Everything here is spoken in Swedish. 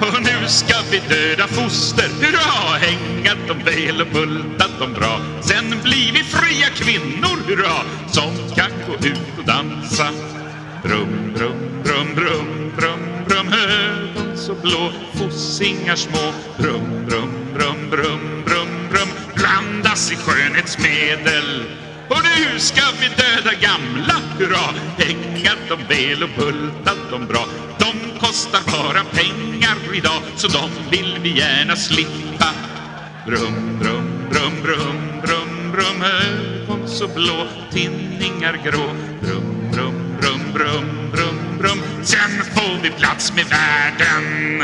Och nu ska vi döda foster, hurra! Hängat dem väl och bultat dem bra. Sen blir vi fria kvinnor, hurra! Som kan gå ut och dansa. Brum, brum, brum, brum, brum, brum, ögon så blå, fossingar små. Brum, brum, brum, brum, brum, brum, blandas i skönhetsmedel. Och nu ska vi döda gamla, hurra! Hängat dem väl och bultat dem bra. Kostar bara pengar idag, så de vill vi gärna slippa. Brum, brum, brum, brum, brum, brum, ögon så blå, tinningar grå. Brum, brum, brum, brum, brum, brum. Sen får vi plats med världen.